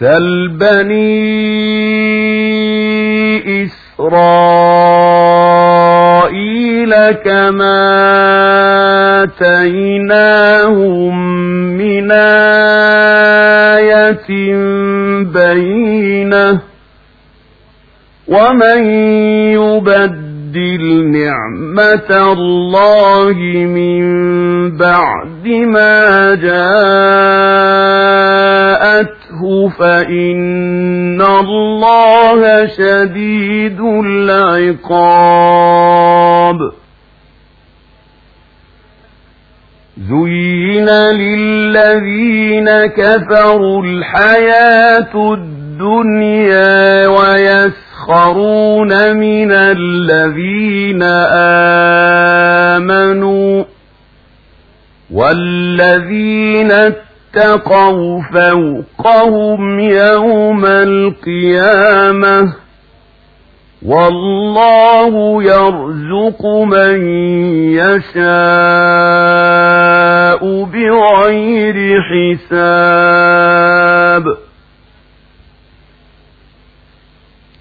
سل بني إسرائيل كما آتيناهم من آية بينة ومن يبدل نعمة الله من بعد ما جاءته فإن الله شديد العقاب زين للذين كفروا الحياة الدنيا ويسخرون من الذين آمنوا والذين اتقوا فوقهم يوم القيامة والله يرزق من يشاء بغير حساب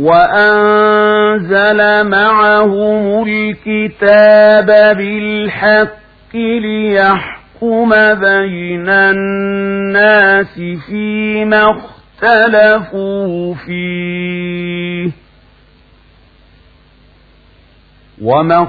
وأنزل معهم الكتاب بالحق ليحكم بين الناس فيما اختلفوا فيه وما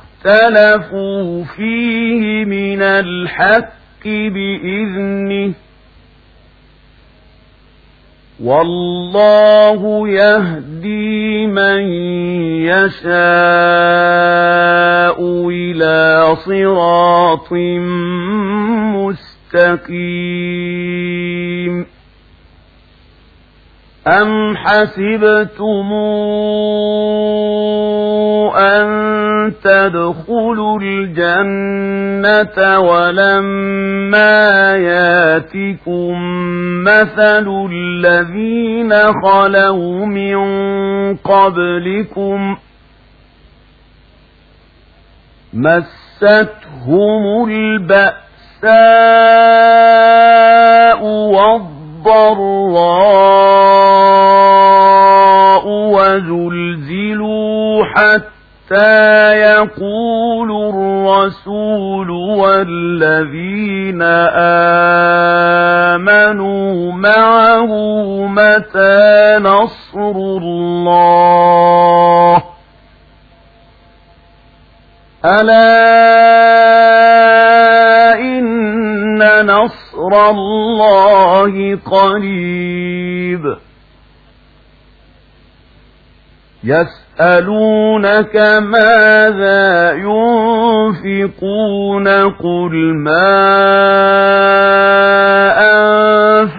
اختلفوا فيه من الحق بإذنه. والله يهدي من يشاء إلى صراط مستقيم. أم حسبتم أن تدخلوا الجنة ولما ياتكم مثل الذين خلوا من قبلكم مستهم البأساء والضراء وزلزلوا حتى يقول الرسول والذين آمنوا معه متى نصر الله ألا إن نصر الله قريب. يسألونك ماذا ينفقون قل ما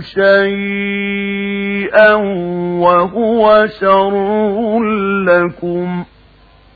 شيئا وهو شر لكم.